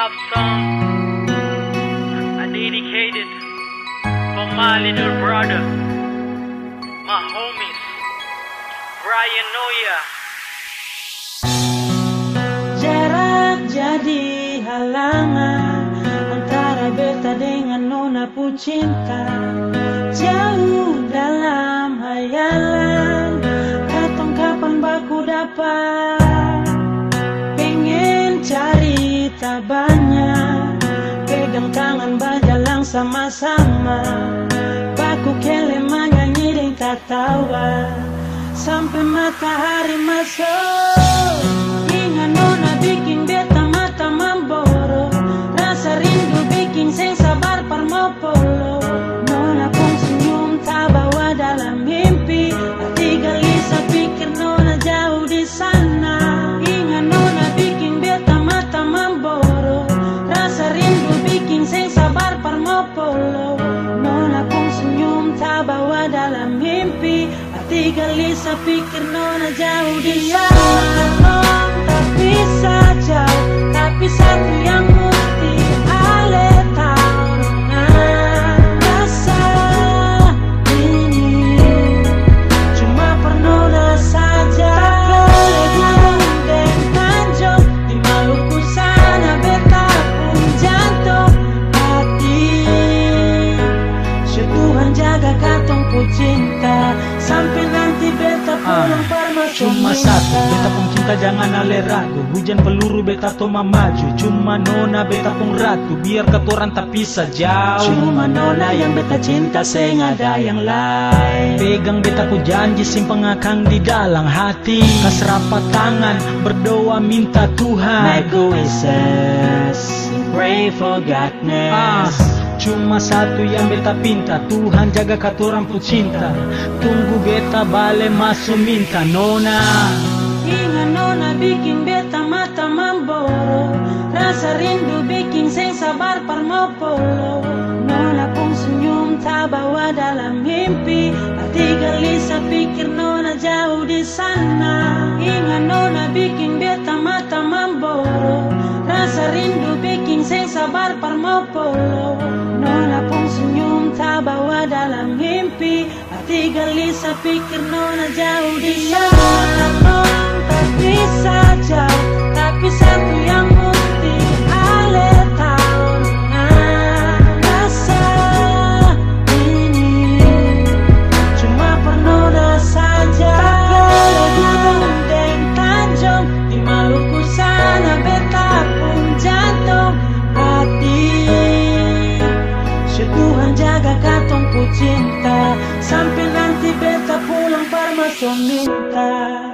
love song. I dedicated for my little brother, my homies, Brian Noya. Jarak jadi halangan Antara beta dengan nona pu cinta Jauh dalam hayalan Katong kapan baku dapat banyak Pegang tangan berjalan sama-sama. Baku kele menyanyi dan tertawa Sampai matahari masuk Nona pun senyum tak bawa dalam mimpi. Hati gelisah pikir nona jauh di sana. Tapi saja ku cinta Sampai nanti beta pulang parma Ah, Cuma satu, beta pun cinta jangan ale ragu. Hujan peluru beta toma maju. Cuma nona beta pun ratu Biar katoran tak pisah jauh. Cuma nona yang beta cinta Seng ada yang lain. Pegang beta ku janji simpan akang di dalam hati. Kas rapat tangan berdoa minta Tuhan. Make wishes Pray for Ah, godness cuma satu yang beta pinta Tuhan jaga katoran pu cinta Tunggu beta bale masuk minta nona. Ingat nona bikin beta mata memboro Rasa rindu bikin seng sabar par mau polo Nona pun senyum tak bawa dalam mimpi. Hati gelisah pikir nona jauh di sana. Ingat nona bikin beta mata memboro Rasa rindu bikin seng sabar par mau polo Nona pun senyum tak bawa dalam mimpi Hati gelisah pikir nona jauh di sana saja Tapi satu Tuhan jaga katong ku cinta. Sampai nanti beta pulang parma minta